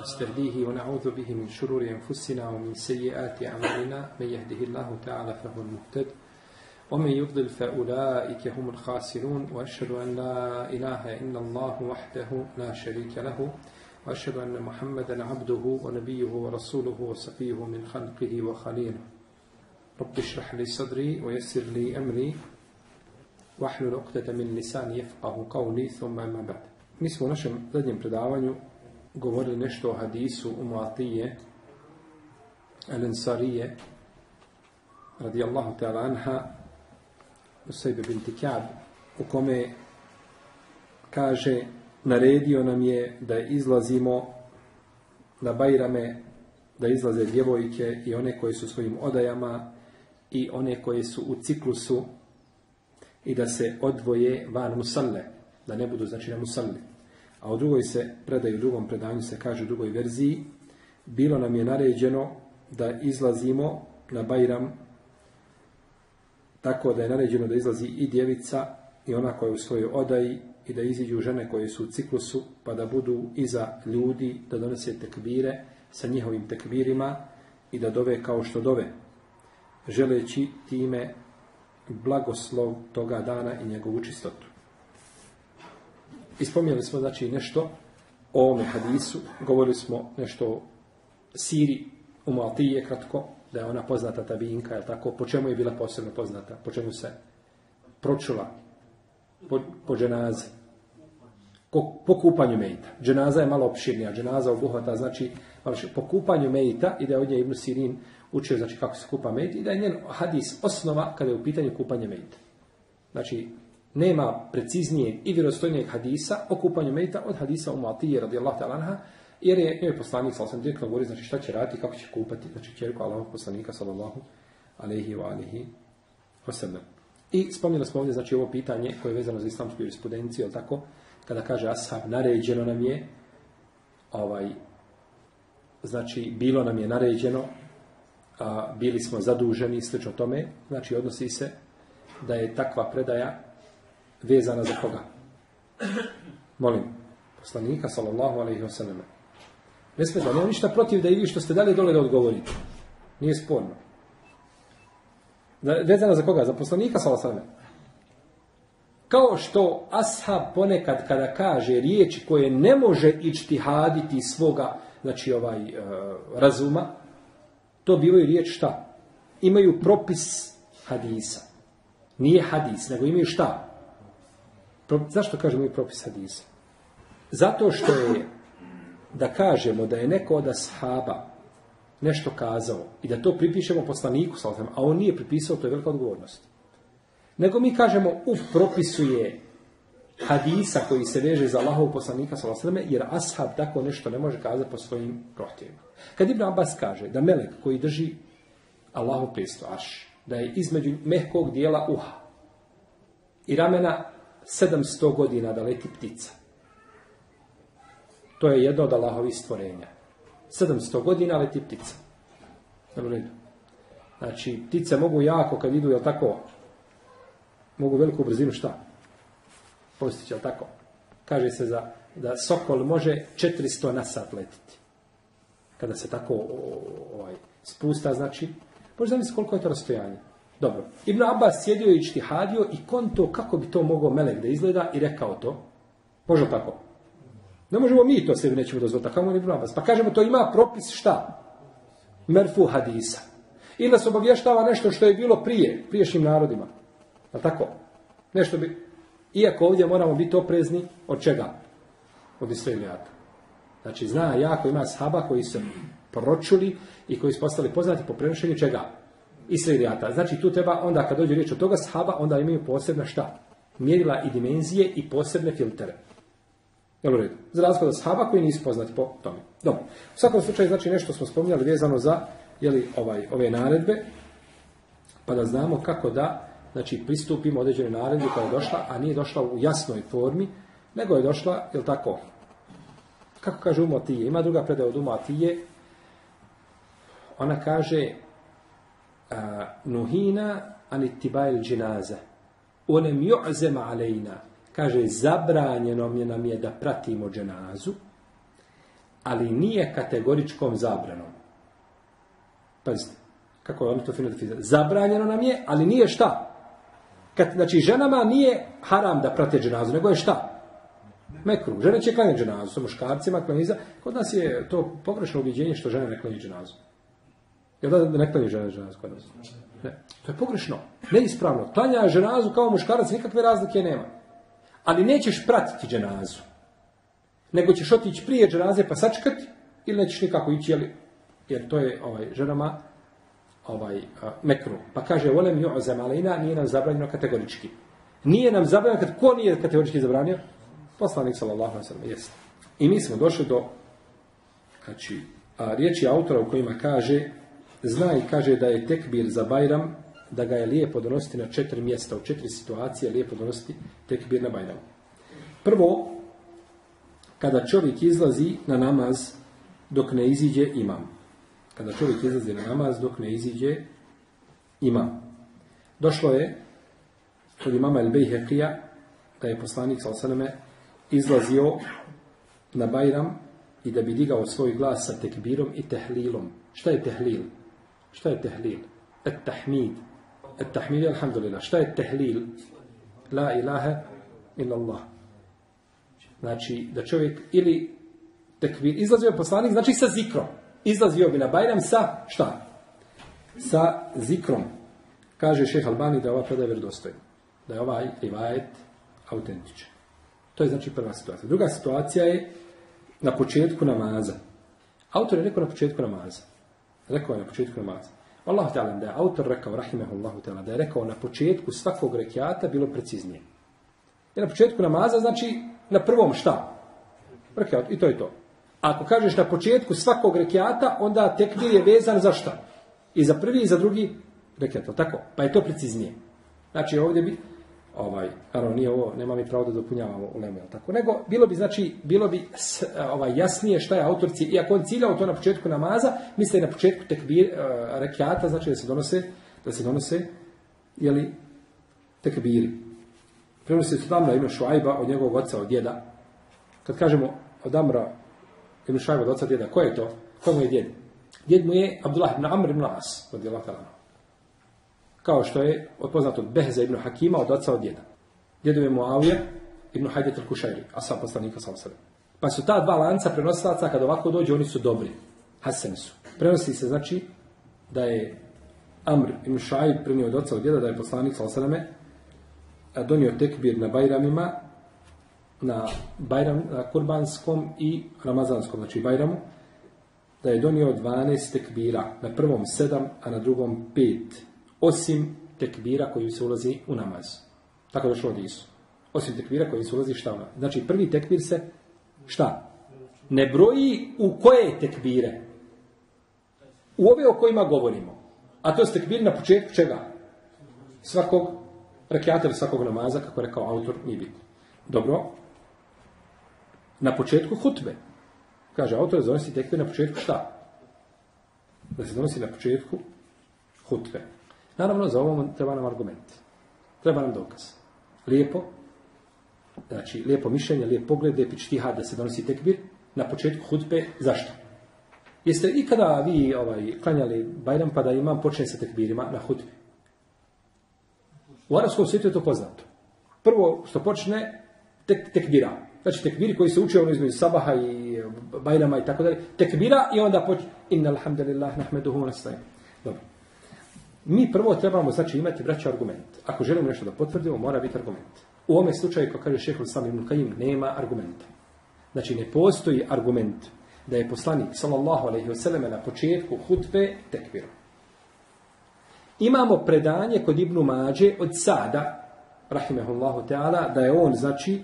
نستهديه ونعوذ به من شرور أنفسنا ومن سيئات أعمالنا. من يهده الله تعالى فهو المهتد ومن يضلل فأولئك هم الخاسرون. وأشهد أن لا إله إلا الله وحده لا شريك له وأشهد أن محمدا عبده ونبيه ورسوله وصفيه من خلقه وخليله. رب اشرح لي صدري ويسر لي أمري واحلل عقدة من lisani يفقه قولي ثم أما بعد. Mi smo u našem zadnjem predavanju govorili nešto o hadisu Umuatije Al-Ansarije radijallahu ta'ala anha Usajbe binti Kjab u kome kaže naredio nam je da izlazimo na Bajrame da izlaze djevojke i one koje su svojim odajama i one koje su u ciklusu i da se odvoje van musalle, da ne budu znači na musalli. A u drugoj se predaju, u drugom predanju se kaže u drugoj verziji, bilo nam je naređeno da izlazimo na Bajram tako da je naređeno da izlazi i djevica i ona koja je u svojoj odaji i da iziđu žene koje su u ciklusu pa da budu iza ljudi, da donose tekbire sa njihovim tekbirima i da dove kao što dove, želeći time blagoslov toga dana i njegovu čistotu. Ispomnjeli smo znači nešto o ovome hadisu, govorili smo nešto o Siri u Maltije kratko, da je ona poznata tabinka, je tako? Po čemu je bila posebno poznata? Po čemu se pročula? Po, po dženazi. Po, po kupanju mejita. Dženaza je malo opširnija. Dženaza obuhvata, znači, po kupanju mejita, i da je od nje Ibn Sirin učio, znači, kako se kupa mejit, i da je njen hadis osnova kada je u pitanju kupanje mejita. Znači, nema preciznije i vjerostojnijeg hadisa o kupanju mejita od hadisa u Muatije, radijallahu ta'ala anha, jer je njoj poslanik sa osam direktno govori znači šta će raditi, kako će kupati, znači čerku Allahog poslanika sallallahu alaihi wa alihi wasallam. I spomnjeli smo ovdje znači ovo pitanje koje je vezano za islamsku jurisprudenciju, ali tako, kada kaže ashab, naređeno nam je ovaj, znači bilo nam je naređeno a, bili smo zaduženi slično tome, znači odnosi se da je takva predaja vezana za koga? Molim, poslanika sallallahu alaihi wa sallam. Ne smeta, nema ništa protiv da i vi što ste dali dole da odgovorite. Nije sporno. Da, vezano za koga? Za poslanika sallallahu alaihi wa. Kao što ashab ponekad kada kaže riječi koje ne može ičtihaditi svoga znači ovaj uh, razuma, to bivaju riječ šta? Imaju propis hadisa. Nije hadis, nego imaju šta? Pro, zašto kažemo imaju propis hadisa? Zato što je da kažemo da je neko od ashaba nešto kazao i da to pripišemo poslaniku, a on nije pripisao, to je velika odgovornost. Nego mi kažemo, uf, propisuje hadisa koji se veže za Allahov poslanika, jer ashab tako nešto ne može kazati po svojim prohtjevima. Kad Ibn Abbas kaže da melek koji drži Allahov prijesto, aš, da je između mehkog dijela uha i ramena 700 godina da leti ptica. To je jedno od Allahovih stvorenja. 700 godina leti ptica. Znači, ptice mogu jako kad idu, jel tako, mogu veliku brzinu šta? Postići, jel tako? Kaže se za, da sokol može 400 na sat letiti. Kada se tako ovaj, spusta, znači, može zamisliti koliko je to rastojanje. Dobro. Ibn Abbas sjedio i čtihadio i konto kako bi to mogao melek da izgleda i rekao to. Može tako? Ne možemo mi to sebi nećemo dozvoliti. Kako Ibn Abbas? Pa kažemo to ima propis šta? Merfu hadisa. I nas obavještava nešto što je bilo prije, priješnjim narodima. Je tako? Nešto bi... Iako ovdje moramo biti oprezni od čega? Od Israelijata. Znači, zna jako ima sahaba koji su pročuli i koji su postali poznati po prenošenju čega? Israelijata. Znači, tu treba, onda kad dođe riječ od toga sahaba, onda imaju posebna šta? Mjerila i dimenzije i posebne filtere. Jel u redu? Za razliku sahaba koji nisu poznati po tome. Dobro. U svakom slučaju, znači, nešto smo spominjali vezano za jeli, ovaj, ove naredbe, pa da znamo kako da znači pristupimo određenoj naredbi koja je došla, a nije došla u jasnoj formi, nego je došla, jel tako, kako kaže Umotije, ima druga predaja od Umotije, ona kaže nuhina anitibajl džinaze, onem ju'zema alejna, kaže zabranjeno mi nam je da pratimo dženazu, ali nije kategoričkom zabranom. Pazite, kako je on to fino. Zabranjeno nam je, ali nije šta? Kad, znači, ženama nije haram da prate dženazu, nego je šta? Mekru. Žene će klanjati dženazu, sa muškarcima klaniza. Kod nas je to pogrešno ubjeđenje što žene ne klanjaju dženazu. Jel da ne klanjaju žene dženazu kod nas? Ne. To je pogrešno. Neispravno. Klanja dženazu kao muškarac, nikakve razlike nema. Ali nećeš pratiti dženazu. Nego ćeš otići prije dženaze pa sačkati ili nećeš nikako ići, jeli? jer to je ovaj, ženama ovaj, mekru. Pa kaže, volem ju zemalina, nije nam zabranjeno kategorički. Nije nam zabranjeno, kad ko nije kategorički zabranio? Poslanik sallallahu alejhi ve sellem jest. I mi smo došli do znači riječi autora u kojima kaže zna i kaže da je tekbir za Bajram da ga je lijepo donositi na četiri mjesta, u četiri situacije lijepo donositi tekbir na Bajram. Prvo, kada čovjek izlazi na namaz dok ne iziđe imam. Kada čovjek izlazi na namaz dok ne iziđe imam. Došlo je od imama El Bejheqija da je poslanik sallallahu izlazio na Bajram i da bi digao svoj glas sa tekbirom i tehlilom. Šta je tehlil? Šta je tehlil? Et tahmid. Et tahmid je alhamdulillah. Šta je tehlil? La ilaha illa Allah. Znači, da čovjek ili tekbir, izlazio je poslanik, znači sa zikrom. Izlazio bi na Bajram sa šta? Sa zikrom. Kaže šeha Albani da je ova predaja vjerodostojna. Da je ovaj rivajet autentičan. To je znači prva situacija. Druga situacija je na početku namaza. Autor je rekao na početku namaza. Rekao je na početku namaza. Allah ta'ala da je autor rekao, rahimahullahu ta'ala, da je rekao na početku svakog rekiata bilo preciznije. I na početku namaza znači na prvom šta? Rekiat, i to je to. Ako kažeš na početku svakog rekiata, onda tekbir je vezan za šta? I za prvi i za drugi rekiat, tako? Pa je to preciznije. Znači ovdje bi, ovaj, naravno nije ovo, nema mi pravo da dopunjavamo u lemu, tako? Nego, bilo bi, znači, bilo bi ovaj, jasnije šta je autorci, iako on ciljao to na početku namaza, misle na početku tekbir, uh, rekiata, znači da se donose, da se donose, jeli, tekbiri. Prenosi se Damra ibn Šuajba od njegovog oca, od djeda. Kad kažemo od Damra ibn Šuajba od oca djeda, ko je to? Ko mu je djed? Djed mu je Abdullah ibn Amr ibn As, od djela Talana kao što je od poznatog Behza ibn Hakima od oca od djeda. Djedu je Muavija ibn Hajdet al-Kušajri, a sam poslanika sebe. Pa su ta dva lanca prenosilaca, kad ovako dođe, oni su dobri. Hasen su. Prenosi se, znači, da je Amr ibn Šajib prenio od oca od djeda, da je poslanik sam sebe donio tekbir na Bajramima, na, Bajram, na kurbanskom i ramazanskom, znači Bajramu, da je donio 12 tekbira, na prvom 7, a na drugom 5 osim tekbira koji se ulazi u namaz. Tako došlo od Isu. Osim tekbira koji se ulazi šta ona. Znači prvi tekbir se šta? Ne broji u koje tekbire. U ove o kojima govorimo. A to je tekbir na početku čega? Svakog rekiata svakog namaza, kako je rekao autor, nije bitno. Dobro. Na početku hutbe. Kaže autor, donosi tekbir na početku šta? Da se donosi na početku hutbe. Naravno, za ovom treba nam argument. Treba nam dokaz. Lijepo, znači, lijepo mišljenje, lijep pogled, čtihad da se donosi tekbir na početku hutbe. Zašto? Jeste ikada vi ovaj, klanjali Bajram pa da imam počne sa tekbirima na hutbi? U arabskom svijetu je to poznato. Prvo što počne, tek, tekbira. Znači tekbiri koji se uče ono između sabaha i bajrama i tako dalje. Tekbira i onda počne. Inna alhamdulillah, nahmeduhu, nastajim. Dobro. Mi prvo trebamo znači imati braća argument. Ako želimo nešto da potvrdimo, mora biti argument. U ovome slučaju, kao kaže šehol sam ibn nema argumenta. Znači ne postoji argument da je poslanik sallallahu alejhi ve na početku hutbe tekbirom. Imamo predanje kod Ibnu Mađe od Sada, rahimehullahu ta'ala, da je on, znači,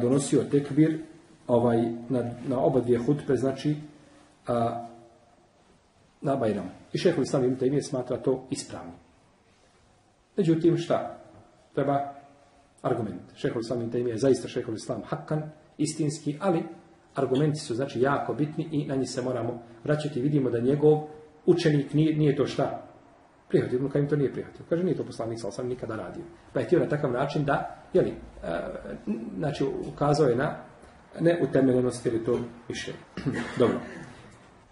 donosio tekbir ovaj, na, na oba dvije hutbe, znači, a, na Bajramu. I šehol Islam ibn Taymiye smatra to ispravno. Međutim, šta? Treba argument. Šehol Islam ibn je zaista šehol Islam hakan, istinski, ali argumenti su znači jako bitni i na njih se moramo vraćati. Vidimo da njegov učenik nije, nije to šta? Prihvatio. Ibn Kajim to nije prihvatio. Kaže, nije to poslanik, ali sam nikada radio. Pa je htio na takav način da, jeli, e, znači, ukazao je na ne utemeljenosti ili to više. Dobro.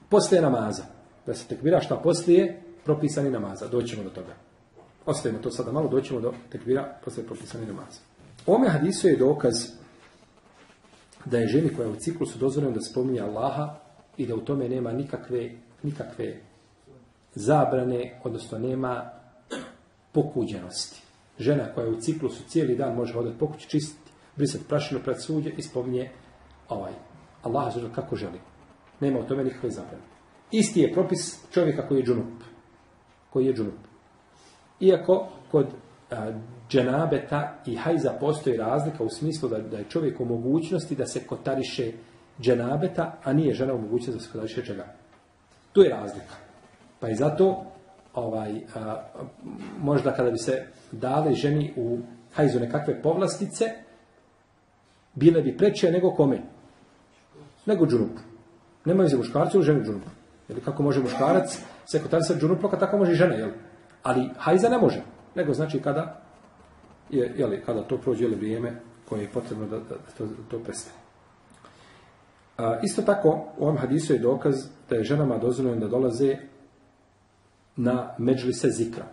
Poslije namaza. Da se tekbira šta poslije, propisani namaza. Doćemo do toga. Ostavimo to sada malo, doćemo do tekbira poslije propisani namaza. Ome hadisu je dokaz da je ženi koja je u ciklusu dozvoljeno da spominje Allaha i da u tome nema nikakve, nikakve zabrane, odnosno nema pokuđenosti. Žena koja je u ciklusu cijeli dan može hodati pokući, čistiti, brisati prašinu pred suđe i spominje ovaj, Allah kako želi. Nema u tome nikakve zabrane. Isti je propis čovjeka koji je džunup. Koji je džunup. Iako kod a, dženabeta i hajza postoji razlika u smislu da, da je čovjek u mogućnosti da se kotariše dženabeta, a nije žena u mogućnosti da se kotariše čega. Tu je razlika. Pa i zato ovaj, a, možda kada bi se dale ženi u hajzu nekakve povlastice, bile bi preče nego kome? Nego džunupu. Nemaju za muškarcu ili ženu džunupu. Jer kako može muškarac se kotarisati džunupu, kad tako može i žena, jel? Ali hajza ne može. Nego znači kada je, jeli, kada to prođe jeli, vrijeme koje je potrebno da, da, to, to prestane. A, isto tako, u ovom hadisu je dokaz da je ženama dozvoljeno da dolaze na međlise zikra.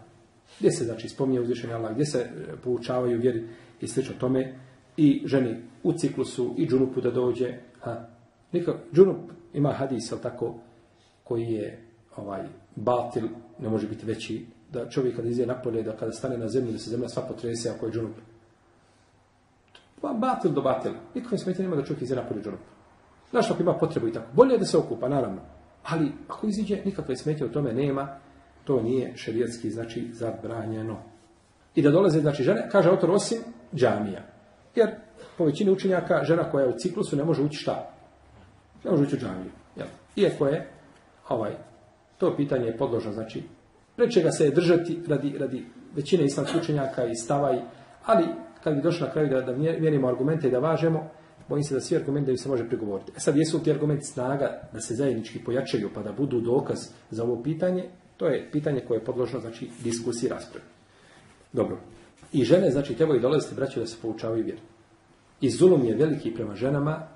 Gdje se, znači, spominje uzvišenje Allah, gdje se e, poučavaju vjeri i sl. tome, i ženi u ciklusu, i džunupu da dođe. Ha. Džunup ima hadis, ali tako, koji je ovaj batil, ne može biti veći, da čovjek kada izje napolje, da kada stane na zemlju, da se zemlja sva potrese, ako je džunup. Pa batil do batil. Nikakve smetje nema da čovjek izje napolje džunup. Znaš, ako ima potrebu i tako. Bolje je da se okupa, naravno. Ali ako iziđe, nikakve smetje u tome nema, to nije šerijatski, znači, zabranjeno. I da dolaze, znači, žene, kaže autor osim džamija. Jer, po većini učenjaka, žena koja je u ciklusu ne može ući šta? Ne može ući u džamiju. Jel? Iako je, ovaj, to pitanje je podložno, znači, preče ga se je držati radi, radi većine islamskih učenjaka i stavaj, ali kad bi došli na kraju da, da mjerimo argumente i da važemo, bojim se da svi argumenti se može prigovoriti. E sad, jesu ti argumenti snaga da se zajednički pojačaju pa da budu dokaz za ovo pitanje, To je pitanje koje je podložno, znači, diskusiji raspravi. Dobro. I žene, znači, trebaju dolaziti, braći, da se poučavaju vjeru. I zulum je veliki prema ženama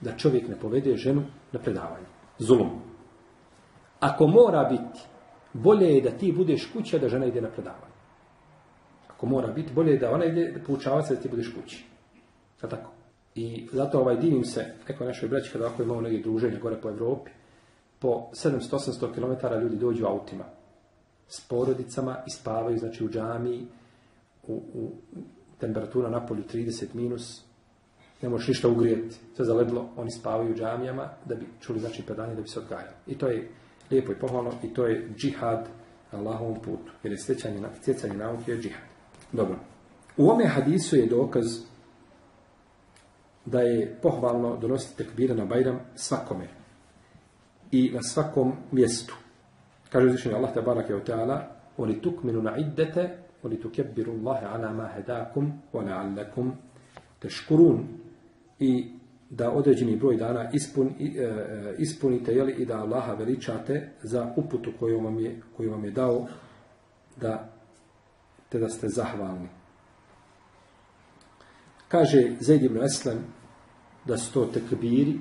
da čovjek ne povede ženu na predavanje. Zulum. Ako mora biti, bolje je da ti budeš kuća da žena ide na predavanje. Ako mora biti, bolje je da ona ide poučava se da ti budeš kući. Je tako? I zato ovaj divim se, neko našoj braći kada ovako imamo neke druženje gore po Evropi, po 700-800 km ljudi dođu autima s porodicama i spavaju znači u džamiji u, u temperatura na polju 30 minus ne možeš ništa ugrijeti sve zaledlo, oni spavaju u džamijama da bi čuli znači predanje da bi se odgajali i to je lijepo i pohvalno i to je džihad na Allahovom putu jer je stjecanje, stjecanje nauke je džihad. Dobro. U ome hadisu je dokaz da je pohvalno donositi tekbira na Bajram svakome i na svakom mjestu. Kaže uzvišenje Allah te barak je o teala Oli tukminu na iddete Oli tukebbiru Allahe ala ma hedakum Wa la'allakum teškurun. I da određeni broj dana ispun, e, ispunite jeli, i da Allaha veličate za uputu koju vam je, koju vam je dao da te da ste zahvalni. Kaže Zaid ibn Eslem da su to tekbiri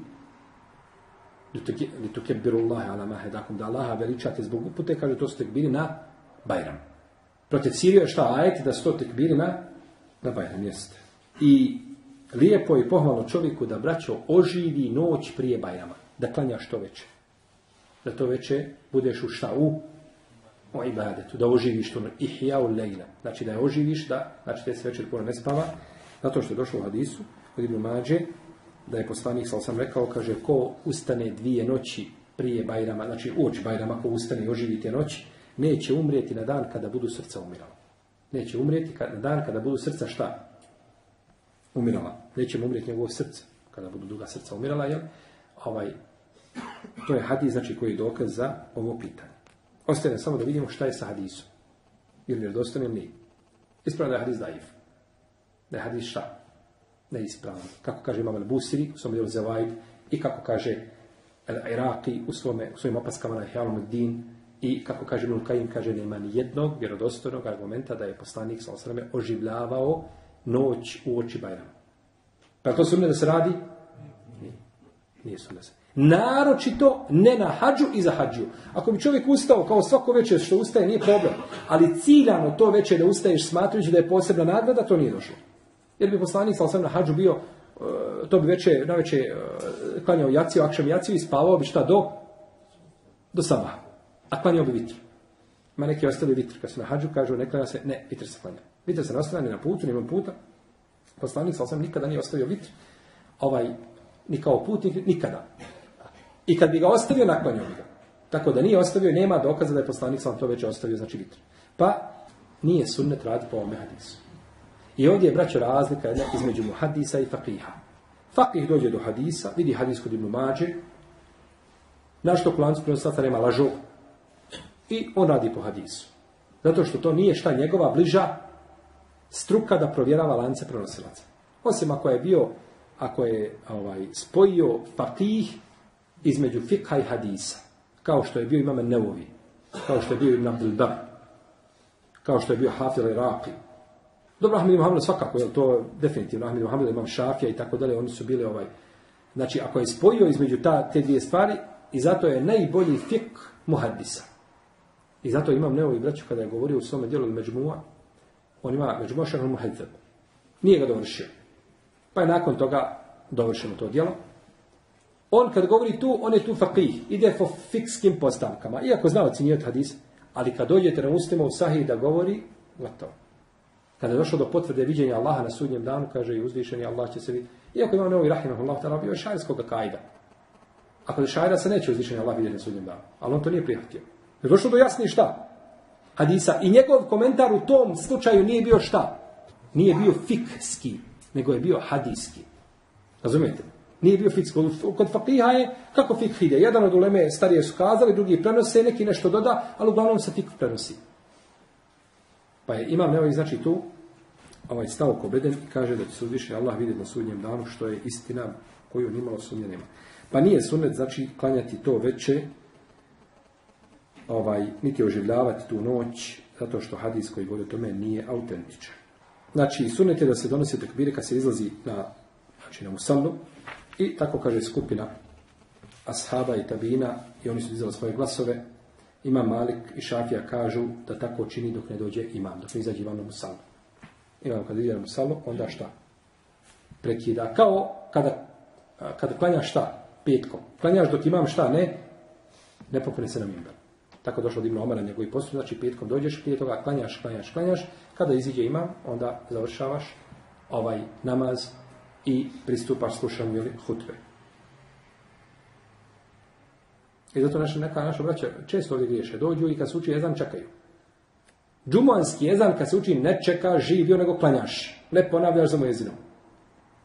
li tukebbiru Allahe ala ma hedakum, da Allaha veličate zbog upute, kaže to su tekbiri na Bajram. Protiv Sirije je šta ajeti da su to tekbiri na, na Bajram, jeste. I lijepo je pohvalno čovjeku da braćo oživi noć prije Bajrama, da klanja što veće. Da to veće budeš u šta u o ibadetu, da oživiš to ihja u lejla. Znači da je oživiš, da, znači da se večer puno ne spava, zato što je došlo u hadisu, od Ibn Mađe, da je poslanik sal sam rekao, kaže, ko ustane dvije noći prije Bajrama, znači uoči Bajrama, ko ustane i oživi te noći, neće umrijeti na dan kada budu srca umirala. Neće umrijeti na dan kada budu srca šta? Umirala. Neće umrijeti njegovo srce kada budu druga srca umirala, jel? Ovaj, to je hadis, znači, koji je dokaz za ovo pitanje. Ostaje samo da vidimo šta je sa hadisom. Ili je dostane ili nije. Ispravno da je hadis daif. Da je hadis šta? neispravan. Kako kaže Imam al-Busiri u svom Zavaid i kako kaže al-Iraqi u, svome, u svojim opaskama na Hjalom din i kako kaže Ibn Kajim, kaže nema ni jednog vjerodostojnog argumenta da je poslanik sa osrame oživljavao noć u oči Bajrama. Pa to sumnje da se radi Nije sunnet. Naročito ne na hađu i za hađu. Ako bi čovjek ustao kao svako večer što ustaje, nije problem. Ali ciljano to večer da ustaješ smatrujući da je posebna nagrada, to nije došlo. Jer bi poslanik sam na hađu bio, e, to bi večer, na večer e, klanjao jaciju, akšam jaciju i spavao bi šta do, do sama. A klanjao bi vitr. Ma neki ostali vitr. Kad se na hađu kažu ne klanja se, ne, vitr se klanja. Vitr se ne ni na putu, ni puta. Poslanik sam nikada nije ostavio vitr. Ovaj, ni kao putnik, nikada. I kad bi ga ostavio, naklanjao bi ga. Tako da nije ostavio, nema dokaza da je poslanik sam to već ostavio, znači vitr. Pa nije sunnet raditi po ovome hadisu. I ovdje je, braćo, razlika jedna između hadisa i fakiha. Fakih dođe do hadisa, vidi hadis kod Ibnu Mađe, na što klancu prenoslaca nema lažu. I on radi po hadisu. Zato što to nije šta njegova bliža struka da provjerava lance prenosilaca. Osim ako je bio, ako je ovaj, spojio fakih između fikha i hadisa. Kao što je bio imam Neuvi, kao što je bio Ibn Abdul kao što je bio Hafil Iraqi. Dobro, Ahmed Muhammed svakako, je to definitivno, Ahmed Muhammed imam Šafija i tako dalje, oni su bili ovaj... Znači, ako je spojio između ta, te dvije stvari, i zato je najbolji fik muhadisa. I zato imam Neovi braću kada je govorio u svome dijelu Međmua, on ima Međmua šahru muhadzab. Nije ga dovršio. Pa je nakon toga dovršeno to djelo. On kad govori tu, on je tu faqih, ide po fikskim postavkama. Iako zna ocjenjivati hadis, ali kad dođete na ustima u sahih da govori, gotovo. Kada je došlo do potvrde viđenja Allaha na sudnjem danu, kaže i uzvišeni Allah će se vidjeti. Iako ima novi rahimahullah, tada bio je šajskog kajda. Ako je šajda se neće uzvišeni Allah vidjeti na sudnjem danu. Ali on to nije prihvatio. Je do jasnije šta? Hadisa. I njegov komentar u tom slučaju nije bio šta? Nije bio fikski, nego je bio hadijski. Razumijete? Nije bio fikski. Kod fakiha je, kako fik ide? Jedan od uleme starije su kazali, drugi prenose, neki nešto doda, ali uglavnom se fik prenosi. Pa je imam neovi, znači tu, ovaj stav beden i kaže da će se uzviše Allah vidjeti na sudnjem danu, što je istina koju nimalo sumnje nema. Pa nije sunnet, znači, klanjati to veće, ovaj, niti oživljavati tu noć, zato što hadis koji govori o tome nije autentičan. Znači, sunnet je da se donosi tekbire kad se izlazi na, znači, na musallu, i tako kaže skupina ashaba i tabina i oni su dizali svoje glasove. Ima Malik i Šafija kažu da tako čini dok ne dođe imam, dok ne izađe imam na musalu. Imam kad ide na musalu, onda šta? Prekida. Kao kada, kada klanjaš šta? Petkom. Klanjaš dok imam šta? Ne? Ne popune se na mimber. Tako došlo od Ibn Omara njegovi postup, znači petkom dođeš, prije toga klanjaš, klanjaš, klanjaš. Kada iziđe imam, onda završavaš ovaj namaz i pristupaš slušanju hutbe. I zato naša, neka naša braća često ovdje griješe. Dođu i kad se uči jezan čekaju. Džumanski jezan kad se uči ne čeka živio nego klanjaš. Ne ponavljaš za jezinom.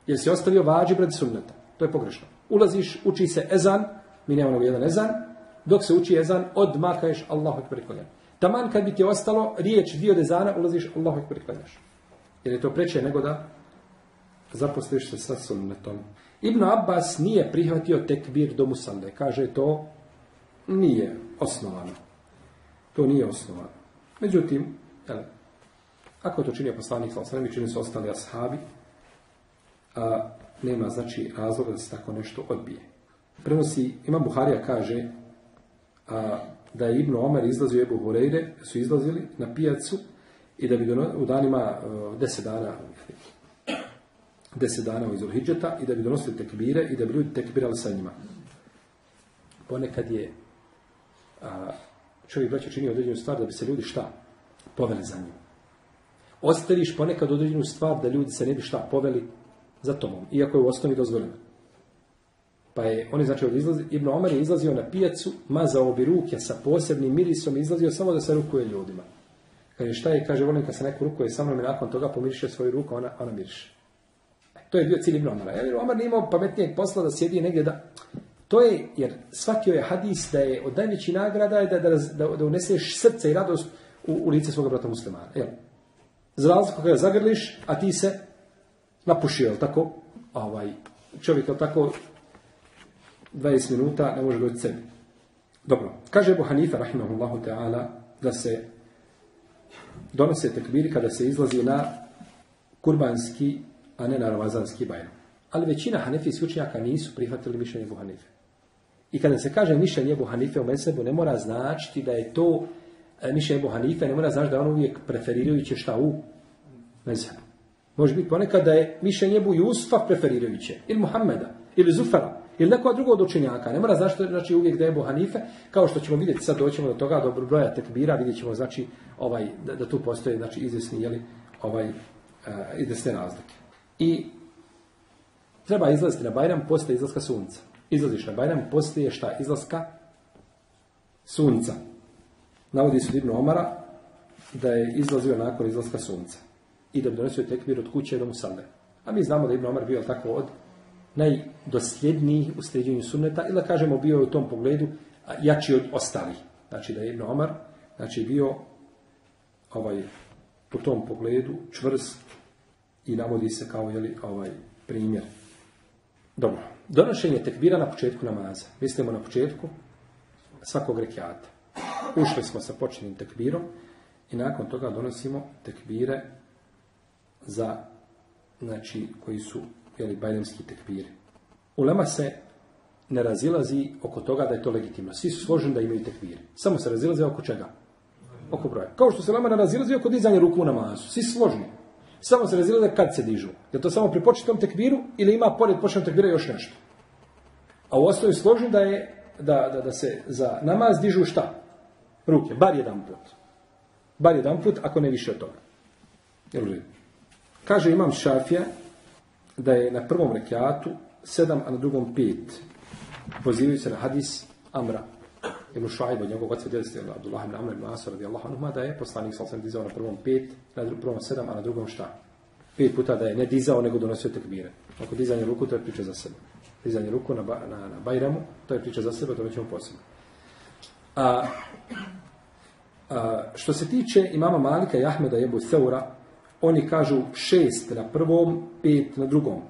Jer si ostavio vađi pred sunneta. To je pogrešno. Ulaziš, uči se ezan, mi nemamo jedan ezan, dok se uči ezan, odmah kažeš Allahu ekber. Taman kad bi ti ostalo riječ dio dezana, ulaziš Allahu ekber klanjaš. Jer je to preče nego da zaposliš se sa sunnetom. Ibn Abbas nije prihvatio tekbir do musande. Kaže to nije osnovano. To nije osnovano. Međutim, jel, ako to čini poslanik sa osnovim, čini su ostali ashabi, a nema znači razloga da se tako nešto odbije. Prenosi, Imam Buharija kaže a, da je Ibn Omer izlazio Ebu Horeire, su izlazili na pijacu i da bi u danima deset dana deset dana u Izulhidžeta i da bi donosili tekbire i da bi ljudi tekbirali sa njima. Ponekad je a, čovjek braća čini određenu stvar da bi se ljudi šta? Poveli za njim. Ostaviš ponekad određenu stvar da ljudi se ne bi šta poveli za tomom, iako je u osnovi dozvoljeno. Pa je, on je znači od izlazi, Ibn Omar je izlazio na pijacu, mazao bi ruke sa posebnim mirisom, izlazio samo da se rukuje ljudima. Kaže, šta je, kaže, volim kad se neko rukuje sa mnom i nakon toga pomiriše svoju ruku, ona, ona miriše. To je bio cilj Ibn Omara. Jer Omar nije imao pametnijeg posla da sjedi negdje da... To je, jer svaki je hadis da je od najvećih nagrada je da, da, da, da uneseš srce i radost u, u lice svoga brata muslimana. Jel? Za razliku kada zagrliš, a ti se napušio, jel tako? Ovaj, čovjek, jel tako, 20 minuta ne može doći sebi. Dobro. Kaže Ebu Hanifa, rahimahullahu ta'ala, da se donose tekbiri kada se izlazi na kurbanski a ne na Ramazanski bajram. Ali većina hanefijskih učenjaka nisu prihvatili mišljenje Ebu Hanife. I kada se kaže mišljenje Ebu Hanife u mesebu, ne mora značiti da je to e, mišljenje Ebu Hanife, ne mora značiti da on uvijek preferirajuće šta u mesebu. Može biti ponekad da je mišljenje Ebu Jusufa preferirajuće, ili Muhammeda, ili Zufara, ili neko drugo od učenjaka. Ne mora značiti znači, uvijek da je Ebu Hanife, kao što ćemo vidjeti, sad doćemo do toga, do broja tekbira, vidjet ćemo znači, ovaj, da, da tu postoje znači, izvjesni, jeli, ovaj, uh, izvjesne razlike. I treba izlaziti na Bajram poslije izlaska sunca. Izlaziš na Bajram poslije šta? Izlaska sunca. Navodi se Ibn Omara da je izlazio nakon izlaska sunca. I da bi donosio tekbir od kuće do Musalde. A mi znamo da Ibn Omar bio tako od najdosljednijih u sljeđenju sunneta, ili da kažemo bio je u tom pogledu jači od ostalih. Znači da je Ibn Omar znači bio ovaj, u tom pogledu čvrst i navodi se kao jeli, ovaj primjer. Dobro. Donošenje tekbira na početku namaza. Mislimo na početku svakog rekiata. Ušli smo sa početnim tekbirom i nakon toga donosimo tekbire za znači koji su jeli, bajlemski tekbiri. Ulema se ne razilazi oko toga da je to legitimno. Svi su složeni da imaju tekbire. Samo se razilaze oko čega? Oko broja. Kao što se Ulema ne razilazi oko dizanja ruku u namazu. Svi su složeni. Samo se razilaze kad se dižu. Je to samo pri početnom tekbiru ili ima pored početnog tekbira još nešto? A u osnovi složeni da je da, da, da se za namaz dižu šta? Ruke. Bar jedan put. Bar jedan put, ako ne više od toga. Jel Kaže imam šafija da je na prvom rekiatu sedam, a na drugom pet. Pozivaju se na hadis Amra. Ibn Šuajb od njegovog oca djelstva Abdullah ibn Amr ibn Asar radijallahu anhu da je poslanik sa osam dizao na prvom pet, na prvom sedam, a na drugom šta? Pet puta da je ne dizao, nego donosio tekbire. Ako dizanje ruku, to je priča za sebe. Dizanje ruku na, na, na Bajramu, to je priča za sebe, to nećemo posebno. A, a, što se tiče imama Malika i Ahmeda i Ebu Seura, oni kažu šest na prvom, pet na drugom.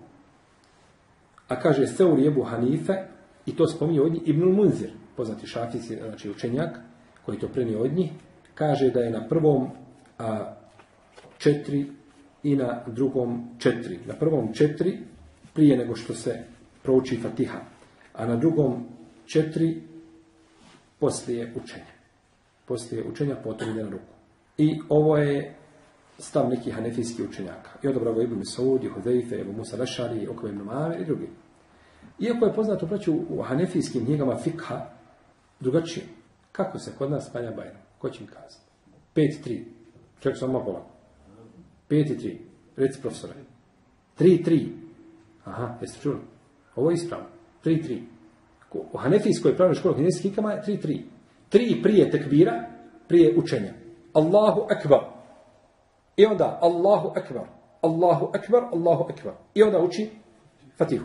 A kaže Seur i Ebu Hanife, i to spominje od njih Ibnul Munzir, poznati šafijski, znači učenjak, koji to prenio od njih, kaže da je na prvom a, četiri i na drugom četiri. Na prvom četiri prije nego što se prouči Fatiha, a na drugom četiri poslije učenja. Poslije učenja potom na ruku. I ovo je stav nekih hanefijskih učenjaka. I odobrao ga Ibn Saud, Hudejfe, Ebu Musa Lešari, Okve ibn Mame i drugi. Iako je poznato braću u hanefijskim knjigama fikha drugačije. Kako se kod nas spanja Bajram? Ko će mi kazati? 5-3. Ček samo polako. 5-3. Reci profesore. 3-3. Aha, jeste čuli? Ovo je ispravno. 3-3. U hanefijskoj pravnoj školi hanefijskih knjigama je 3-3. 3 prije tekbira, prije učenja. Allahu akbar. I onda Allahu akbar. Allahu akbar, Allahu akbar. I onda uči Fatihu.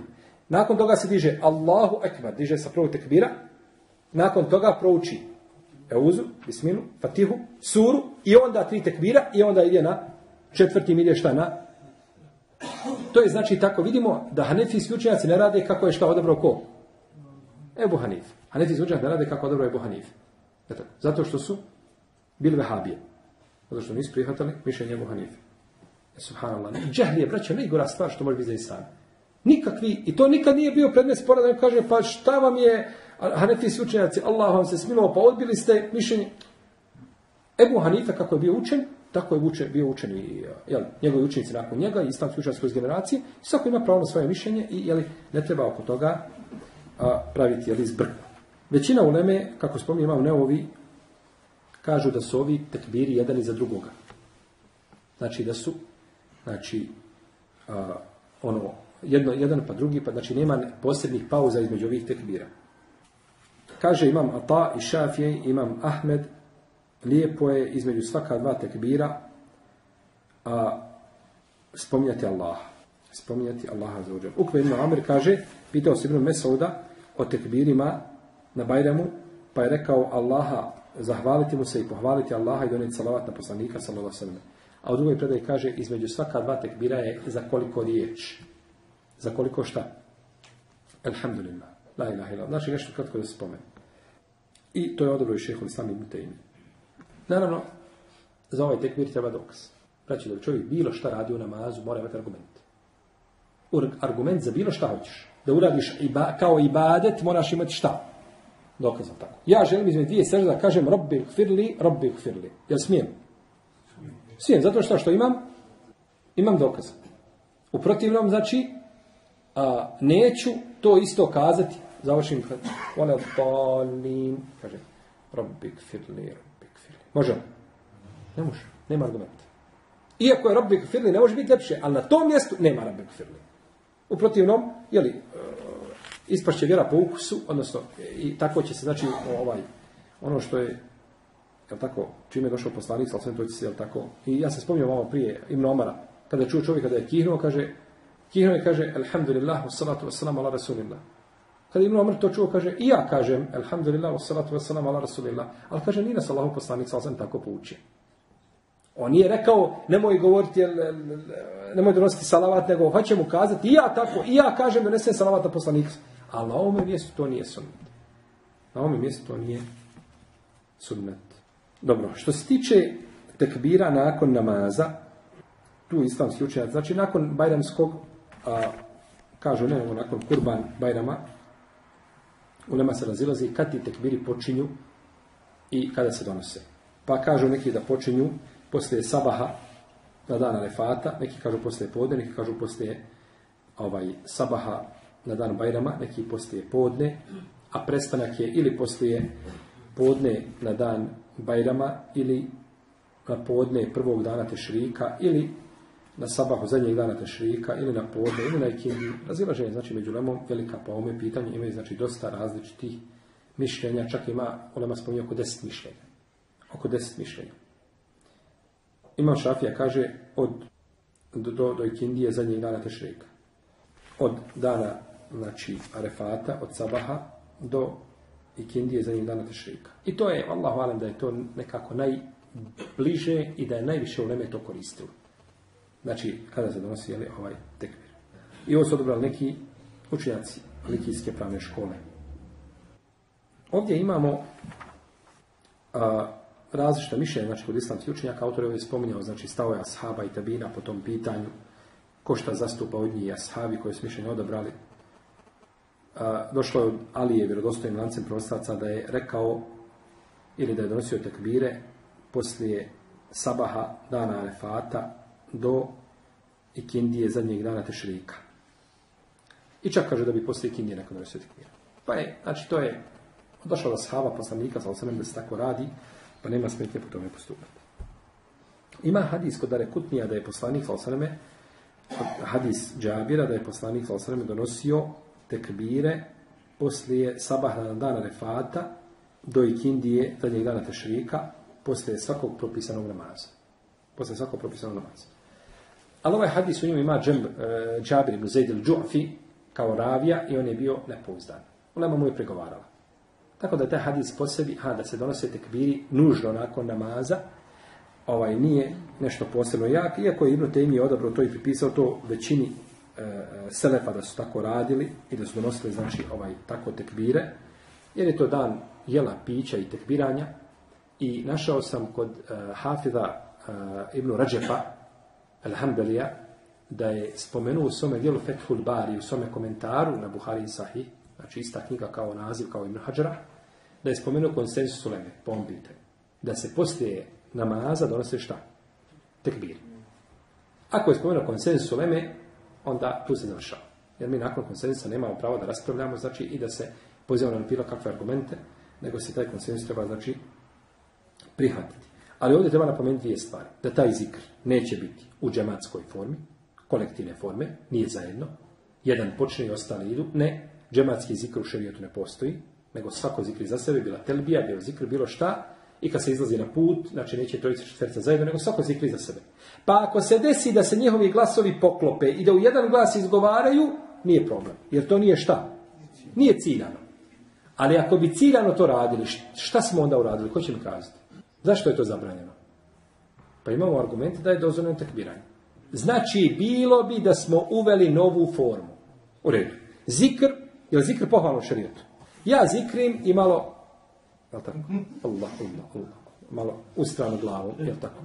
Nakon toga se diže Allahu akbar, diže sa prvog tekbira. Nakon toga prouči Euzu, Bismilu, Fatihu, Suru i onda tri tekbira i onda ide na četvrti ide šta na to je znači tako vidimo da Hanefijski učenjaci ne rade kako je šta odabrao ko? Ebu Hanif. Hanefijski učenjaci ne rade kako odabrao Ebu Hanif. Zato što su bili vehabije. Zato što nisu prihvatali mišljenje Ebu Hanife. Subhanallah. Džahli je, braćo, najgora stvar što može biti za insan. Nikakvi, i to nikad nije bio predmet spora da kaže, pa šta vam je, Hanefijski učenjaci, Allah vam se smilo, pa odbili ste mišljenje. Ebu Hanife, kako je bio učen, tako je učen, bio učen i jel, njegovi učenici nakon njega i islamski učenjaci kroz generacije. Svako ima pravo na svoje mišljenje i jel, ne treba oko toga a, praviti jel, zbrku. Većina uleme, kako spominje, imam neovi, kažu da su ovi tekbiri jedan iza drugoga. Znači da su, znači, a, ono, jedno, jedan pa drugi, pa znači nema posebnih pauza između ovih tekbira. Kaže imam Ata i Šafije, imam Ahmed, lijepo je između svaka dva tekbira a spominjati Allah. Spominjati Allaha za uđer. Ukve ibn Amr kaže, pitao se ibn Mesauda o tekbirima na Bajramu, pa je rekao Allaha zahvaliti mu se i pohvaliti Allaha i donijeti salavat na poslanika sallallahu alejhi A u drugoj predaji kaže između svaka dva tekbira je za koliko riječ. Za koliko šta? Alhamdulillah. La ilaha illa. Znači nešto kratko da se spomene. I to je odobro i šeho Islam ibn Taymi. Naravno, za ovaj tekbir treba dokaz. Znači da čovjek bilo šta radi u namazu, mora imati argument. argument za bilo šta hoćeš. Da uradiš iba, kao ibadet, moraš imati šta? Dokaz tako. Ja želim između dvije sežde da kažem robbi firli, robbi firli. Jel smijem? Smijem, zato što što imam? Imam dokaz. U protivnom, znači, a, neću to isto kazati. Završim, one polim, kaže, robbi firli, robbi firli. Može? Ne može, nema argumenta. Iako je robbi firli, ne može biti lepše, ali na tom mjestu nema robbi firli. U protivnom, jeli, ispašće vjera po ukusu, odnosno, i tako će se, znači, ovaj, ono što je, jel tako, čime je došao poslanik, sve to će se, jel tako, i ja sam spomnio malo prije Ibn Omara, kada je čuo čovjeka da je kihnuo, kaže, kihnuo je, kaže, alhamdulillah, wassalatu wassalamu ala rasulillah. Kada Ibn Omar to čuo, kaže, i ja kažem, alhamdulillah, wassalatu wassalamu ala rasulillah, ali kaže, nije nas Allahu poslanik, sam tako poučio. On nije rekao, nemoj govoriti, nemoj donositi salavat, nego hoće mu kazati, i ja tako, i ja kažem, donesem salavat na poslanika. Ali na ovome mjestu to nije sunnet. Na ovome mjestu to nije sunnet. Dobro, što se tiče tekbira nakon namaza, tu islamski učenjac, znači nakon bajramskog, a, kažu ne, nakon kurban bajrama, u nema se razilazi kad ti tekbiri počinju i kada se donose. Pa kažu neki da počinju poslije sabaha na dan Arefata, neki kažu poslije podne, neki kažu poslije ovaj, sabaha na dan Bajrama, neki poslije podne, a prestanak je ili poslije podne na dan Bajrama ili na podne prvog dana Tešrika ili na sabahu zadnjeg dana Tešrika ili na podne ili na ikindi. Razilaženje znači među lemom velika pa ome pitanje imaju znači dosta različitih mišljenja, čak ima, ulema spominje oko deset mišljenja. Oko deset mišljenja. Imam Šafija kaže od do, do ikindije zadnjeg dana Tešrika. Od dana znači Arefata, od Sabaha do ikindije zadnjeg dana Tešrika. I to je, Allah hvalim da je to nekako najbliže i da je najviše u Leme to koristilo. Znači, kada se donosi jeli, ovaj tekbir. I ovo su odobrali neki učenjaci likijske pravne škole. Ovdje imamo a, različita mišljenja, znači kod islamskih učenjaka, autor je spominjao, znači stavove ashaba i tabina po tom pitanju, ko šta zastupa od njih ashabi koje su mišljenje odabrali. Došlo je od Alije, vjerodostojnim lancem prostaca, da je rekao ili da je donosio tekbire poslije sabaha dana Arefata do ikindije zadnjeg dana Tešrika. I čak kaže da bi poslije ikindije neko donosio tekbire. Pa je, znači to je došlo da shava poslanika, sa osanem da se tako radi, pa nema smetnje po tome postupati. Ima hadis kod Dare Kutnija da je poslanik Salasaleme, hadis Džabira da je poslanik Salasaleme donosio tekbire poslije sabahna dana refata do ikindije zadnjeg dana tešrika poslije svakog propisanog namaza. Poslije svakog propisanog namaza. Ali ovaj hadis u ima džem, e, Džabir ibn Zaid il-Džu'fi kao ravija i on je bio nepouzdan. Ulema mu je pregovarala. Tako da taj hadis po sebi, ha, da se donose tekbiri nužno nakon namaza, ovaj nije nešto posebno jak, iako je Ibn Taymi odabro to i pripisao to većini selefa da su tako radili i da su donosili znači ovaj tako tekbire, jer je to dan jela, pića i tekbiranja i našao sam kod e, Hafida e, Ibn Rađepa Alhamdulillah da je spomenuo u svome dijelu Fethul Bari u svome komentaru na Buhari i Sahih znači ista knjiga kao naziv, kao Ibn Hađara, da je spomenuo konsensus uleme, po ovom. Da se poslije namaza donose šta? Tekbir. Ako je spomenuo konsensus uleme, onda tu se završava. Jer mi nakon konsensusa nemamo pravo da raspravljamo, znači i da se pozivamo na bilo kakve argumente, nego se taj konsensus treba, znači, prihvatiti. Ali ovdje treba napomenuti dvije stvari. Da taj zikr neće biti u džematskoj formi, kolektivne forme, nije zajedno. Jedan počne i ostali idu. Ne, džematski zikr u šerijetu ne postoji, nego svako zikr za sebe, bila telbija, bilo zikr, bilo šta, i kad se izlazi na put, znači neće trojica četvrca zajedno, nego svako zikri za sebe. Pa ako se desi da se njihovi glasovi poklope i da u jedan glas izgovaraju, nije problem. Jer to nije šta? Nije ciljano. Ali ako bi ciljano to radili, šta smo onda uradili? Ko će mi kazati? Zašto je to zabranjeno? Pa imamo argumente da je dozvoljeno tekbiranje. Znači, bilo bi da smo uveli novu formu. U redu. Zikr Je li zikr pohvalno šarijetu? Ja zikrim i malo, je tako? Allah, Allah, Allah. Malo glavu, je tako?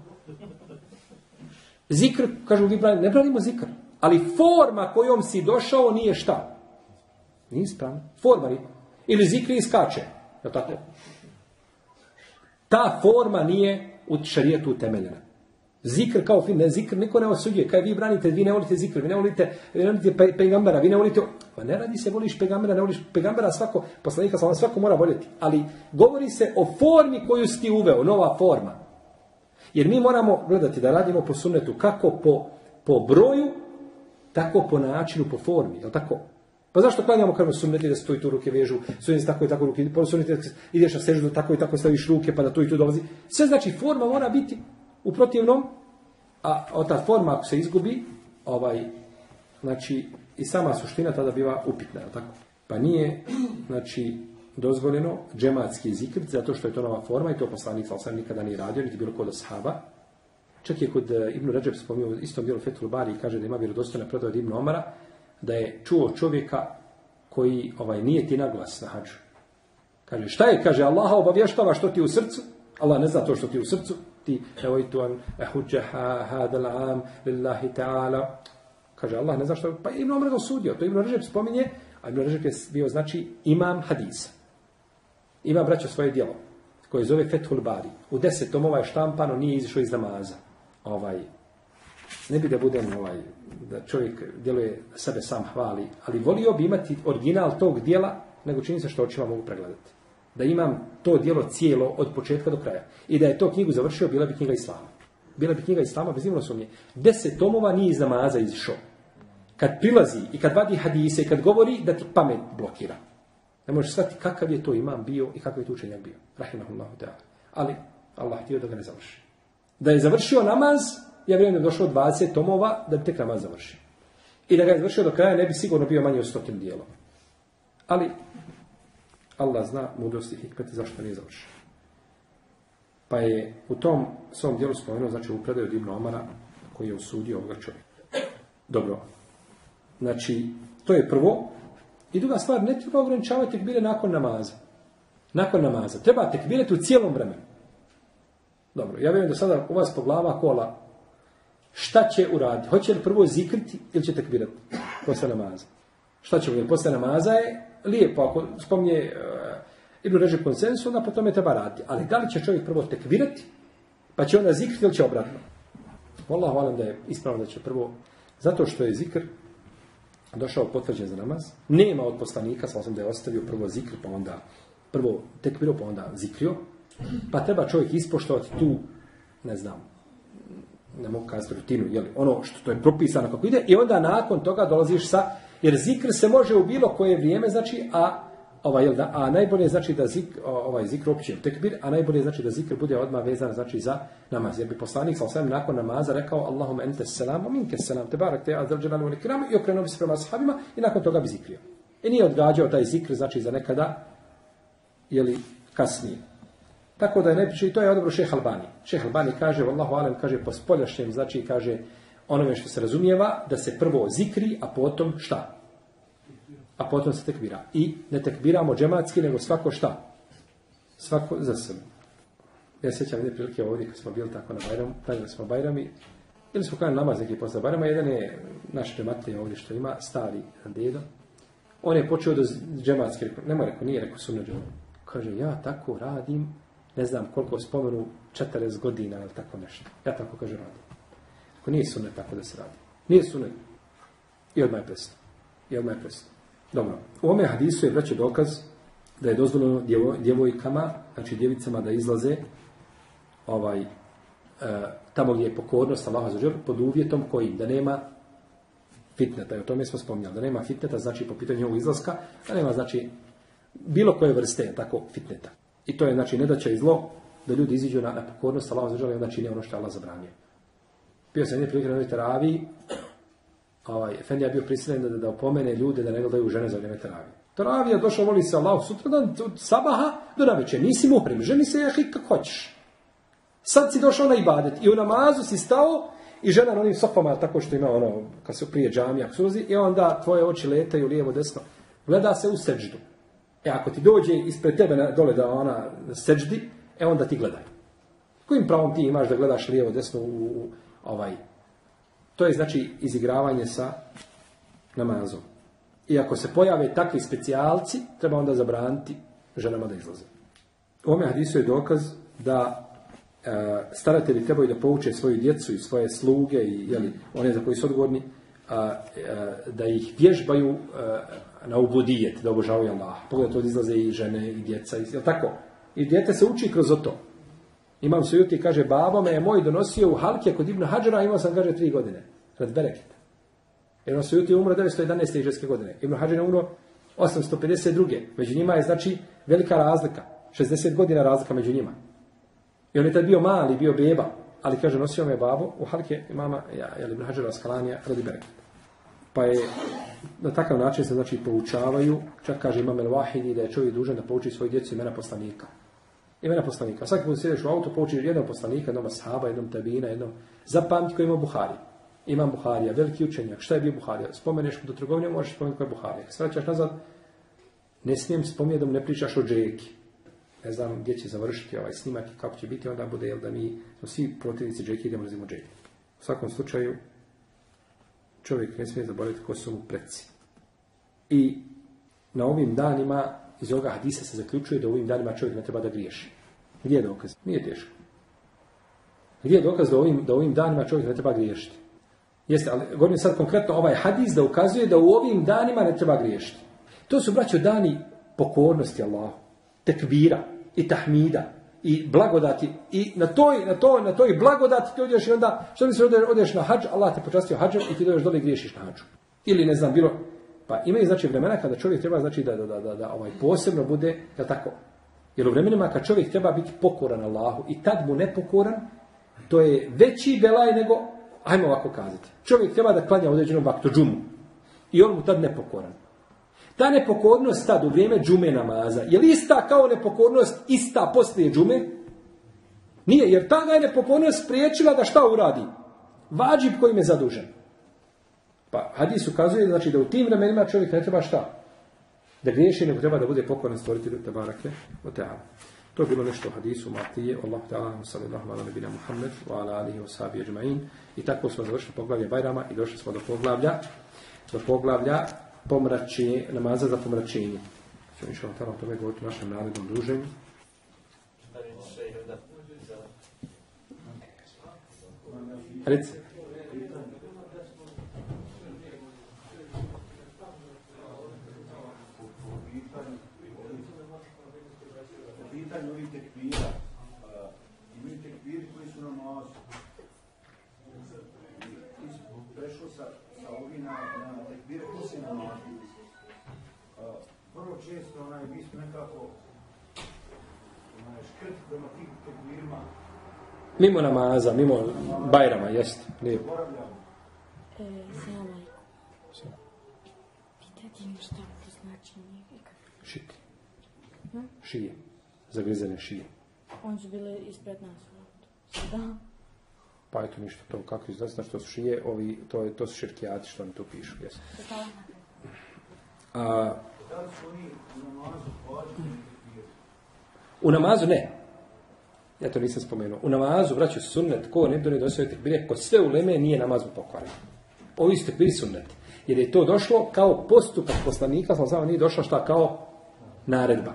Zikr, kažu vi, ne pravimo zikr. Ali forma kojom si došao nije šta? Nije ispravna. Forma nije. Ili zikri i skače. Je tako? Ta forma nije u šarijetu utemeljena. Zikr kao fin, ne zikr, niko ne osuđuje. Kaj vi branite, vi ne volite zikr, vi ne volite, vi ne volite pe, vi ne volite... Pa ne radi se, voliš pegambera, ne voliš pegambera, svako, poslanika sam svako mora voljeti. Ali govori se o formi koju si ti uveo, nova forma. Jer mi moramo gledati da radimo po sunnetu kako po, po broju, tako po načinu, po formi, je tako? Pa zašto klanjamo krvo sunneti da se tu i tu ruke vežu, sunneti tako i tako ruke, sunneti ideš na seždu tako i tako staviš ruke pa da tu i tu dolazi. Sve znači forma mora biti u protivnom, a ta forma ako se izgubi, ovaj, znači i sama suština tada biva upitna, tako? Pa nije, znači, dozvoljeno džematski zikr, zato što je to nova forma i to poslanik sam nikada nije radio, niti bilo kod ashaba. Čak je kod eh, Ibn Ređeb spomenuo istom dijelu Fethul Bari i kaže da ima vjerodostojna predaja od Ibn Omara, da je čuo čovjeka koji ovaj nije ti naglas na hađu. Kaže, šta je? Kaže, Allah obavještava što ti u srcu. Allah ne zna to što ti u srcu. Ti, evo tu an ehuđeha hadal am lillahi ta'ala. Kaže, Allah ne zna što... Pa Ibn Omer osudio. To Ibn Režep spominje, a Ibn Režep je bio, znači, imam hadisa. Ima, braćo, svoje djelo, koje zove Fethul Bari. U deset tomova je štampano, nije izišao iz namaza. Ovaj, ne bi da budem ovaj, da čovjek djeluje sebe sam hvali, ali volio bi imati original tog dijela, nego čini se što očima mogu pregledati. Da imam to dijelo cijelo od početka do kraja. I da je to knjigu završio, bila bi knjiga Islama. Bila bi knjiga Islama, bez imalo sumnje. Deset tomova nije iz namaza izišao. Kad prilazi i kad vadi hadise i kad govori, da ti pamet blokira. Ne možeš shvatiti kakav je to imam bio i kakav je to učenjak bio. Rahimahullahu ta'ala. Ali Allah htio da ga ne završi. Da je završio namaz, ja vjerujem da je došlo 20 tomova da bi tek namaz završio. I da ga je završio do kraja ne bi sigurno bio manje od stotim dijelom. Ali Allah zna mudrosti i hikmeti zašto nije završio. Pa je u tom svom dijelu spomenuo, znači u predaju Omara, koji je osudio ovoga čovjeka. Dobro. Znači, to je prvo. I druga stvar, ne treba ograničavati tekbire nakon namaza. Nakon namaza. Treba tekbirati u cijelom vremenu. Dobro, ja vjerujem da sada u vas po glava kola šta će uraditi? Hoće li prvo zikriti ili će tekbirati posle namaza? Šta će uraditi? Posle namaza je lijepo, ako spominje uh, Ibn reži konsensu, onda po tome treba raditi. Ali da li će čovjek prvo tekbirati, pa će onda zikriti ili će obratno? Allah hvalim da je ispravno da će prvo, zato što je zikr došao potvrđen za namaz, nema od poslanika, sam da je ostavio prvo zikr, pa onda prvo tekbirao, pa onda zikrio, pa treba čovjek ispoštovati tu, ne znam, ne mogu kazati rutinu, jeli, ono što to je propisano kako ide, i onda nakon toga dolaziš sa, jer zikr se može u bilo koje vrijeme, znači, a ovaj, da, a najbolje znači da zik, ovaj zikr opće tekbir, a najbolje znači da zikr bude odmah vezan znači za namaz. Jer bi poslanik sa osvijem nakon namaza rekao Allahumma ente selam, minke selam, te barak te azdrđelanu unikram i okrenuo bi se prema sahabima i nakon toga bi zikrio. I nije odgađao taj zikr znači za nekada, jeli kasnije. Tako da je najpriče, i to je odobro šeha Albani. Šeha Albani kaže, Wallahu alem, kaže po spoljašnjem, znači kaže onome što se razumijeva, da se prvo zikri, a potom šta? A potom se tekbira. I ne tekbiramo džematski, nego svako šta? Svako za sebe. Ja sjećam jedne prilike ovdje, kad smo bili tako na Bajramu, klanjali smo Bajrami, ili smo klanjali namaz neki posle Bajrama, jedan je naš džematlije ovdje što ima, stari dedo, on je počeo da džematski, nema rekao, nije rekao sumnja Kaže, ja tako radim, ne znam koliko spomenu 40 godina ili tako nešto. Ja tako kaže radim. Ako nije sunet tako da se radi. Nije sunet. I odmah je presno. I odmah je presno. Dobro. U ome hadisu je vraćao dokaz da je dozvoljeno djevojkama, znači djevicama da izlaze ovaj, e, tamo gdje je pokornost Allaha za pod uvjetom koji da nema fitneta. I o tome smo spominjali. Da nema fitneta, znači po pitanju ovog izlaska, da nema znači bilo koje vrste tako fitneta. I to je, znači, ne da će zlo da ljudi iziđu na, pokornost Allah za i onda čini ono što Allah zabranio. Bio sam jedne prilike na ovoj teraviji, ovaj, Efendija bio prisiljen da, da opomene ljude da ne gledaju žene za vrijeme teravije. Teravija došao, voli se Allah sutra dan, od sabaha do naveče. Nisi muhrim, ženi se jahik kako hoćeš. Sad si došao na ibadet i u namazu si stao i žena na onim sofama, tako što ima ono, kad se prije džamija, suzi, i onda tvoje oči letaju lijevo, desno. Gleda se u seđdu. E ako ti dođe ispred tebe na, dole da ona seđdi, e onda ti gledaj. Kojim pravom ti imaš da gledaš lijevo, desno u, u ovaj... To je znači izigravanje sa namazom. I ako se pojave takvi specijalci, treba onda zabraniti ženama da izlaze. U ovome hadisu je dokaz da e, staratelji trebaju da pouče svoju djecu i svoje sluge i jeli, one za koji su odgovorni, a, e, da ih vježbaju e, na ubudijet, da obožavaju Allah. Pogledajte, od izlaze i žene i djeca, i, jel tako? I djete se uči kroz to. Imam se juti, kaže, babo me je moj donosio u halke kod Ibn Hadžara, imao sam, kaže, tri godine. Rad bereketa. Se juti umro 911. iđeske godine. Ibn Hadžar je umro 852. Među njima je, znači, velika razlika. 60 godina razlika među njima. I on je tad bio mali, bio beba, ali kaže, nosio me babo u halke imama, ja, jel, Ibn Hadžara Skalanija, radi bereketa. Pa je na takav način se znači poučavaju, čak kaže imam el Wahidi da je čovjek dužan da pouči svoju djecu imena poslanika. Imena poslanika. Svaki put sjedeš u auto, poučiš jednog poslanika, jednog sahaba, jednom tabina, jednom zapamti koji ima Buhari. Imam Buharija, veliki učenjak. Šta je bio Buharija? Spomeneš do trgovine, možeš spomenuti koji je Buharija. Svraćaš nazad, ne smijem spomenuti da mu ne pričaš o džeki. Ne znam gdje će završiti ovaj snimak i kako će biti, onda bude jel da mi smo svi protivnici džeki idemo razimo džeki. U svakom slučaju, čovjek ne smije zaboraviti ko su mu preci. I na ovim danima, iz ovoga hadisa se zaključuje da u ovim danima čovjek ne treba da griješi. Gdje je dokaz? Nije teško. Gdje je dokaz da u ovim, da ovim danima čovjek ne treba griješiti? Jeste, ali govorim sad konkretno ovaj hadis da ukazuje da u ovim danima ne treba griješiti. To su, braćo, dani pokornosti Allahu, tekbira i tahmida i blagodati i na toj, na toj, na toj blagodati ti odeš i onda, što misliš, odeš, odeš na hađ, Allah te počastio hađom i ti dođeš dole i griješiš na hađu. Ili ne znam, bilo, pa imaju znači vremena kada čovjek treba znači da, da, da, da, da ovaj posebno bude, je tako? Jer u vremenima kad čovjek treba biti pokoran Allahu i tad mu nepokoran, to je veći belaj nego, ajmo ovako kazati, čovjek treba da klanja određenom vaktu džumu i on mu tad nepokoran. Ta nepokornost tad u vrijeme džume namaza, je li ista kao nepokornost ista poslije džume? Nije, jer ta je nepokornost spriječila da šta uradi? Vađib kojim je zadužen. Pa hadis ukazuje znači, da u tim vremenima čovjek ne treba šta? Da griješi, nego treba da bude pokoran stvoritelju te barake o teala. To je bilo nešto u hadisu Matije, Allah ta'ala, sallallahu ala nebina Muhammed, wa ala alihi wa sahabi ajma'in. I tako smo završili poglavlje Bajrama i došli smo do poglavlja, do poglavlja pomračenje, namaza za pomračenje. Što inša Allah o tome govoriti u našem narednom druženju. Reci. Pitanju ovih tekbira, imaju tekbiri koji su na namazu. Ti si prešao sa, sa na, na tekbire poslije namazu. Vrlo često onaj, mi smo nekako onaj, škrt prema tim tekbirima. Mimo namaza, mimo bajrama, jest. Lijepo. Zaboravljamo. E, Salam alaikum. Pitajte mi šta to znači nije ikak. Šiti. Šije. Zagrizene šije. On su bile ispred nas. Sada. Pa eto ništa to kako izgleda, znači to su šije, ovi, to, je, to su širkijati što oni tu pišu. A, Da li su oni u namazu u namazu ne. Ja to nisam spomenuo. U namazu, braću, sunnet, ko ne bi donio do svoje tekbire, kod sve uleme nije namaz pokvaren. Ovi su tekbiri sunnet. Jer je to došlo kao postupak poslanika, sam znao, nije došlo šta kao naredba.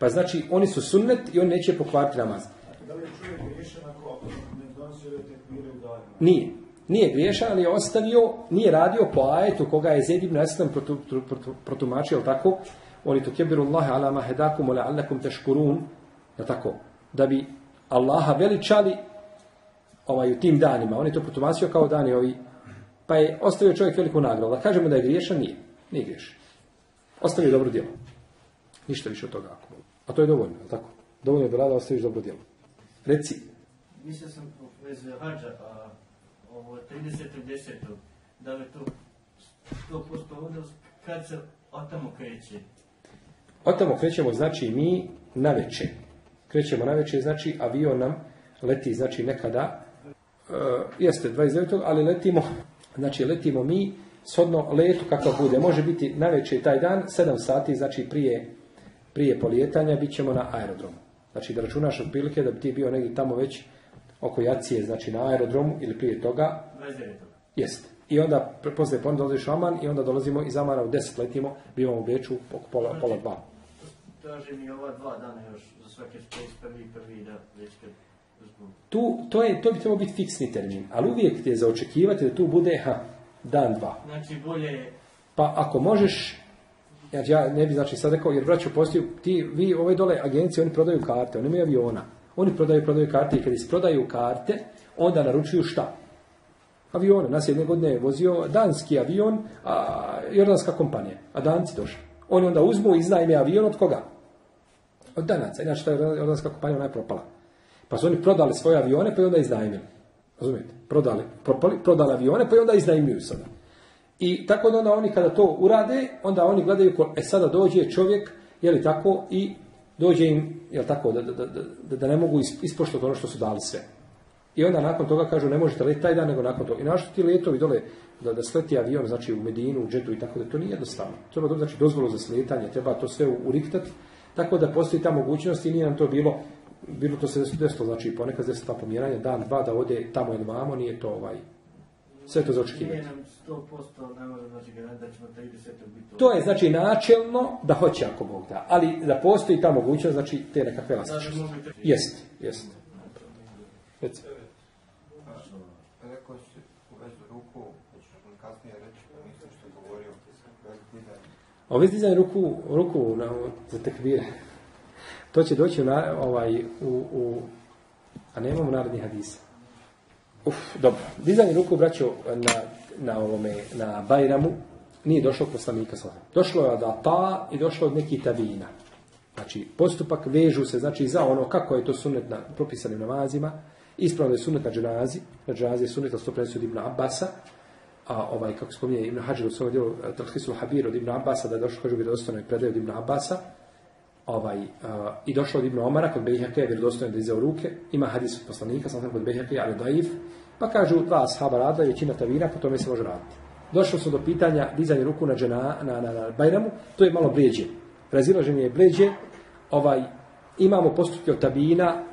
Pa znači, oni su sunnet i oni neće pokvariti namaz. Da li je čovjek riješen ako ne donosi ove tekbire u danima? Nije. Nije griješan, ali je ostavio, nije radio po ajetu koga je Zed ibn Aslam protu, protu, protu, protumačio, tako? Oni to kebiru Allahe ala ma hedakum ala allakum teškurun, jel tako? Da bi Allaha veličali ovaj, u tim danima. On je to protumačio kao dani ovi. Pa je ostavio čovjek veliku nagradu. Da kažemo da je griješan, nije. Nije griješan. Ostavio dobro djelo. Ništa više od toga. ako. A to je dovoljno, tako? Dovoljno je da ostaviš dobro djelo. Reci, Mislio sam u vezi hađa, a ovo 30.10. Da li to 100% odnos kad se od tamo kreće? Od tamo krećemo, znači mi na večer. Krećemo na večer, znači avion nam leti, znači nekada, uh, jeste 29. ali letimo, znači letimo mi shodno letu kako bude. Može biti na večer taj dan, 7 sati, znači prije, prije polijetanja, bit ćemo na aerodromu. Znači da računaš otprilike da bi ti bio negdje tamo već oko jacije, znači na aerodromu ili prije toga, 29. Jeste. I onda poslije ponovno dolaziš u Aman i onda dolazimo iz Amana u 10 letimo, bivamo u Beču oko pola, pola dva. Traži mi ova dva dana još za svake space prvi prvi da već kad Tu, to, je, to bi trebao biti fiksni termin, ali uvijek ti je za očekivati da tu bude ha, dan, dva. Znači bolje je Pa ako možeš, znači ja ne bi znači sad rekao, jer braćo postoji, ti, vi ove dole agencije, oni prodaju karte, oni imaju aviona. Oni prodaju, prodaju karte i kad isprodaju karte, onda naručuju šta? Avione. Nas jedne godine je vozio danski avion, a jordanska kompanija, a danci došli. Oni onda uzmu i iznajme avion od koga? Od danaca. Inače, ta jordanska kompanija ona je propala. Pa su oni prodali svoje avione, pa i onda iznajmili. Razumijete? Prodali, propali, prodali avione, pa i onda iznajmljuju sada. I tako da onda oni kada to urade, onda oni gledaju, e sada dođe čovjek, je li tako, i dođe im, je li tako, da, da, da, da, ne mogu is- ispoštovati ono što su dali sve. I onda nakon toga kažu ne možete letiti taj dan, nego nakon toga. I našto ti letovi dole, da, da sleti avion, znači u Medinu, u džetu i tako da to nije jednostavno. Treba dobiti znači, dozvolu za sletanje, treba to sve uriktati, tako da postoji ta mogućnost i nije nam to bilo, bilo to se desilo, znači ponekad se ta pomjeranje, dan, dva, da ode tamo ili vamo, nije to ovaj, sve to za očekivati. Nije nam 100% ne može znači da ćemo 30. biti To je znači načelno da hoće ako Bog da, ali da postoji ta mogućnost, znači te nekakve elastičnosti. mogli te- Jest, jest. Reci. Rekao si u vezu ruku, kasnije reći, pa nisam što je govorio, vezu dizanja. A Ovo dizanje ruku, ruku na, za tekbire, to će doći u, na, ovaj, u, u a nemamo naredni hadisa. Uf, dobro. Dizanje ruku, braćo, na, na, ovome, na Bajramu, nije došlo od poslanika sallallahu. Došlo je od Ata i došlo od nekih tabina. Znači, postupak vežu se, znači, za ono kako je to sunnet na propisanim namazima, ispravno je sunnet na dženazi, na dženazi je to prenosi od Ibn Abbasa, a ovaj, kako spominje Ibn Hađar u svom dijelu eh, Talhisul Habir od Ibn Abbasa, da je došlo, kažu, vjerodostojno je predaj od Ibn Abbasa, ovaj, a, i došlo od Ibn Omara, kod Bejheke je vjerodostojno da je izao ruke, ima hadis od poslanika, sam kod Bejheke, ali daif, pa kažu dva ashaba rada, većina tavina, po tome se može raditi. Došlo su do pitanja dizanja ruku na, džena, na, na, na Bajramu, to je malo bleđe. Razilaženje je bleđe, ovaj, imamo postupke od tabina,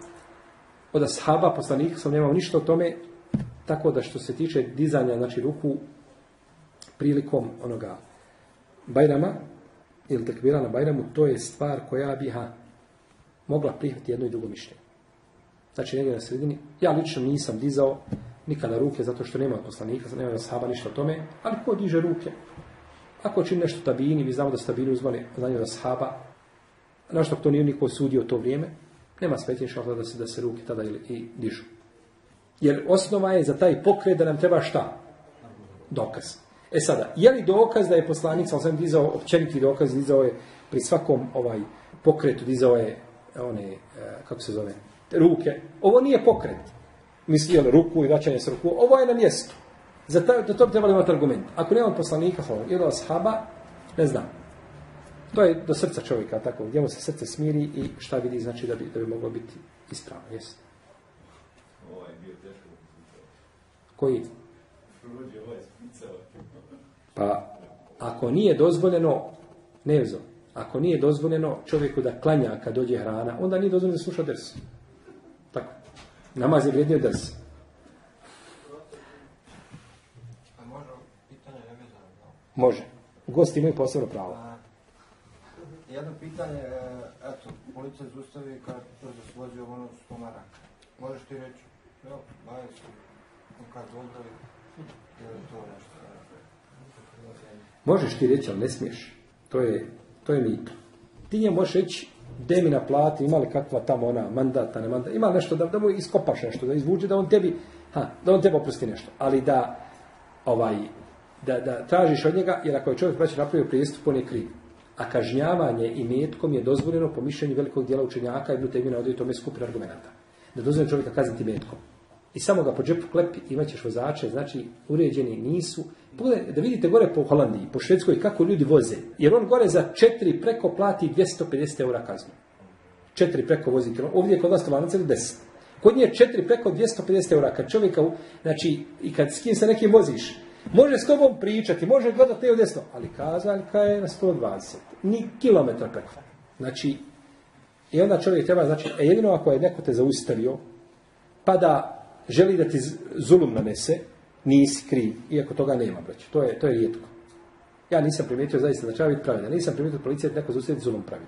od ashaba, poslanika, sam nemamo ništa o tome, tako da što se tiče dizanja, znači ruku, prilikom onoga Bajrama, ili tekbira na Bajramu, to je stvar koja bi ha, mogla prihvatiti jedno i drugo mišljenje. Znači, negdje na sredini, ja lično nisam dizao nikada ruke, zato što nema poslanika, nema sahaba ništa o tome, ali ko diže ruke? Ako čini nešto tabini, mi znamo da su tabini uzmali znanje od sahaba, našto to nije niko sudio to vrijeme, nema smetnje da se, da se ruke tada ili, i dižu. Jer osnova je za taj pokret da nam treba šta? Dokaz. E sada, je li dokaz da je poslanik sam sam dizao, općeniti dokaz dizao je pri svakom ovaj pokretu dizao je one, e, kako se zove, ruke. Ovo nije pokret. Misli jel, ruku i vraćanje s ruku. Ovo je na mjestu. Za ta, da to bi trebali imati argument. Ako nema poslanika, ili ashaba, ne znam. To je do srca čovjeka, tako, gdje mu se srce smiri i šta vidi, znači da bi, da bi moglo biti ispravno. Jeste. Ovaj bio teško. Koji? Ovaj. Pa, ako nije dozvoljeno, nevzo, ako nije dozvoljeno čovjeku da klanja kad dođe hrana, onda nije dozvoljeno da sluša ders. Namaz je vrijednio ders. A može. Gosti imaju posebno pravo. Jedno pitanje, e, eto, policija zustavi kad brzo svozi ono sto maraka. Možeš ti reći, evo, su, on kad dozvoli, je li to nešto? Možeš ti reći, ali ne smiješ. To je, to je mito. Ti njemu možeš reći, de mi naplati, ima li kakva tamo ona mandata, ne mandata, ima nešto da, da mu iskopaš nešto, da izvuče, da on tebi, ha, da on tebi oprosti nešto. Ali da, ovaj, da, da tražiš od njega, jer ako je čovjek već napravio prijestup, on je kriv. A kažnjavanje i metkom je dozvoljeno po mišljenju velikog dijela učenjaka i Ibn na određu tome skupina argumenta. Da dozvoljeno čovjeka kazniti metkom. I samo ga po džepu klepi, imat ćeš vozače, znači uređeni nisu. Pogledaj, da vidite gore po Holandiji, po Švedskoj, kako ljudi voze. Jer on gore za četiri preko plati 250 eura kaznu. Četiri preko vozi. Ovdje je kod vas tolanac ili 10. Kod nje je četiri preko 250 eura. Kad čovjeka, znači, i kad s kim se nekim voziš, može s tobom pričati, može gledati te desno, ali kazaljka je na 120. Ni kilometra preko. Znači, i onda čovjek treba, znači, e, jedino ako je neko te zaustavio, pa da želi da ti zulum nanese, nisi kriv, iako toga nema, brać. To je, to je rijetko. Ja nisam primijetio zaista da treba biti pravedan. Nisam primijetio policija da neko zaustaviti zulom pravi.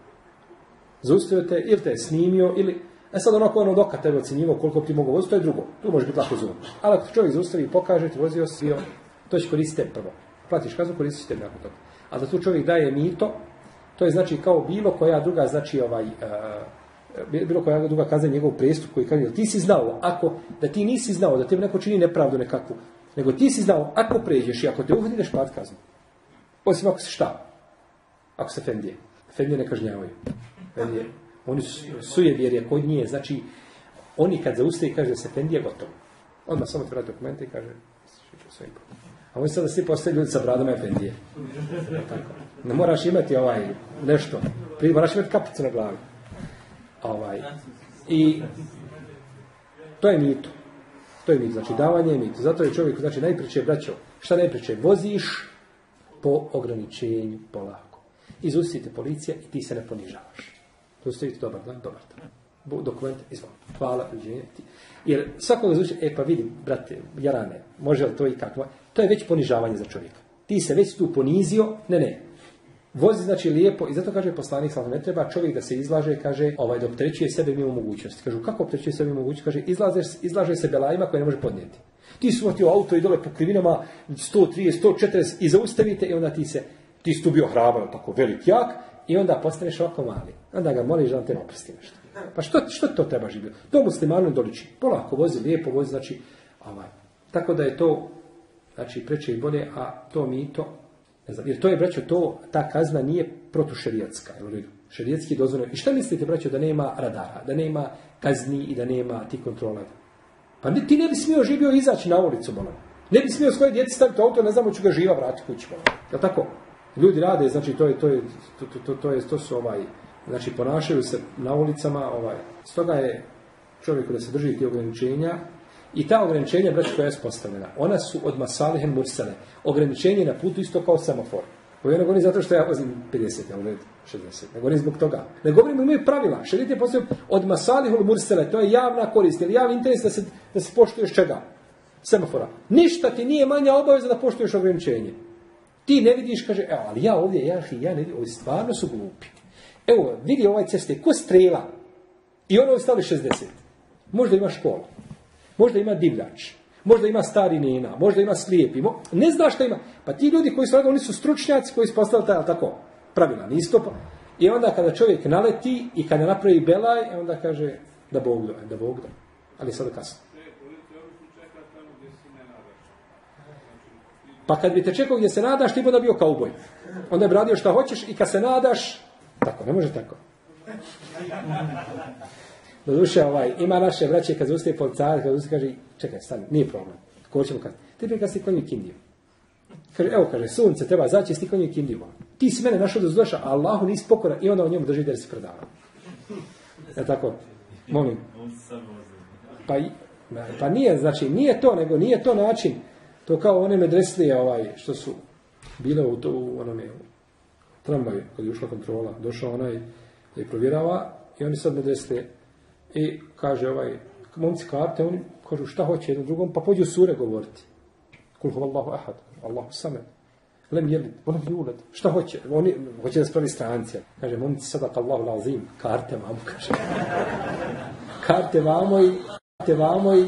Zaustavio te, ili te je snimio, ili... E sad onako ono doka tebe ocjenjivo koliko ti mogu voziti, to je drugo. Tu može biti lako zulom. Ali ako čovjek zaustavi i pokaže, ti vozio si, bio, to će koristiti prvo. Platiš kaznu, koristiš tebi nakon toga. A da tu čovjek daje mito, to je znači kao bilo koja druga, znači ovaj, bilo koja druga kazna njegov prijestup koji kaže, ti si znao, ako, da ti nisi znao, da tebi neko čini nepravdu nekakvu, nego ti si znao, ako pređeš i ako te uhvati, ideš plat kaznu. Osim ako se šta? Ako se fendije. Fendije ne kažnjavaju. Fendije. Oni su sujevjerje kod nje, znači, oni kad zaustaje kaže da se fendije gotovo. Odmah samo ti vrati dokumente i kaže, svojim A oni sada svi postaju ljudi sa bradama efendije. Tako. Ne moraš imati ovaj nešto. Moraš imati kapicu na glavi. Ovaj. I to je mito. To je mito. Znači davanje je mito. Zato je čovjek, znači najpriče, braćo, šta najpriče? Voziš po ograničenju polako. Izustite policija i ti se ne ponižavaš. Zaustavite dobar dan, dobar dan. Dokument, izvoli. Hvala, uđenje. Jer svakog zvuči, e pa vidim, brate, jarane, može li to i kako? To je već ponižavanje za čovjeka. Ti se već tu ponizio, ne, ne. Vozi znači lijepo i zato kaže poslanik sallallahu ne treba čovjek da se izlaže, kaže, ovaj da opterećuje sebe mimo mogućnosti. Kažu kako opterećuje sebe mimo mogućnosti? Kaže izlaže, izlaže se belajima koje ne može podnijeti. Ti su u auto i dole po krivinama 130, 140 i zaustavite i onda ti se ti si tu bio hrabar, tako velik jak i onda postaneš ovako mali. Onda ga moliš da on te oprosti nešto. Pa što, što to treba živjeti? To muslimanu doliči. Polako vozi, lijepo vozi, znači, ovaj. Tako da je to, znači, preče i bolje, a to ne znam, jer to je, braćo, to, ta kazna nije protušerijatska, Šerijetski dozvoljeno. I šta mislite, braćo, da nema radara, da nema kazni i da nema ti kontrola? Pa ti ne bi smio živio izaći na ulicu, bolam. Ne bi smio svoje djeci staviti auto, ne znamo ću ga živa vratiti kući, bolam. Jel tako? Ljudi rade, znači, to je, to je, to, to, to, je, to su ovaj, znači ponašaju se na ulicama, ovaj, stoga je čovjeku da se drži ti ograničenja i ta ograničenja, braći, koja je postavljena, ona su od masalihem mursale. Ograničenje na putu isto kao semafor. Koji ne govorim zato što ja vozim 50, ja u 60. Ne govorim zbog toga. Ne govorim imaju pravila. Šerit je postavljeno od masalihul mursale. To je javna korist ili javni interes da se, da se poštuješ čega? Semafora. Ništa ti nije manja obaveza da poštuješ ograničenje. Ti ne vidiš, kaže, evo, ali ja ovdje, ja, ja ne vidim, ovi stvarno su glupi. Evo, vidi ovaj ceste, ko strela. I ono ostali 60. Možda ima škola. Možda ima divljač. Možda ima stari nena. Možda ima slijepi. Ne zna šta ima. Pa ti ljudi koji su radili, oni su stručnjaci koji su postali taj, tako, pravilan istup. I onda kada čovjek naleti i kada napravi belaj, onda kaže da Bog da, da Bog da. Ali sada kasno. Pa kad bi te čekao gdje se nadaš, ti bi onda bio kauboj. Onda bi radio šta hoćeš i kad se nadaš, tako, ne može tako. Doduše, ovaj, ima naše braće kad ustaje policajac, kad ustaje kaže, čekaj, stani, nije problem. Ko ćemo kad? Ti prije kad si konju kindiju. Kaže, evo, kaže, sunce treba zaći, sti konju kindiju. Ti si mene našao da zdoša, Allahu nisi pokora i onda o njemu drži da se predava. E tako, molim. Pa, pa nije, znači, nije to, nego nije to način. To kao one medreslije, ovaj, što su bile u, to, u onome, tramvaj, kad je ušla kontrola, došao onaj i provjerava i oni sad medreslije i kaže ovaj, momci karte, oni kažu šta hoće jednom drugom, pa pođu sure govoriti. Kul Allahu ahad, Allahu samed. Lem jelid, volim julad. Šta hoće? Oni hoće da spravi stranci. Kaže, momci sadak Allahu lazim, karte vamo, kaže. karte vamo i, karte vamo i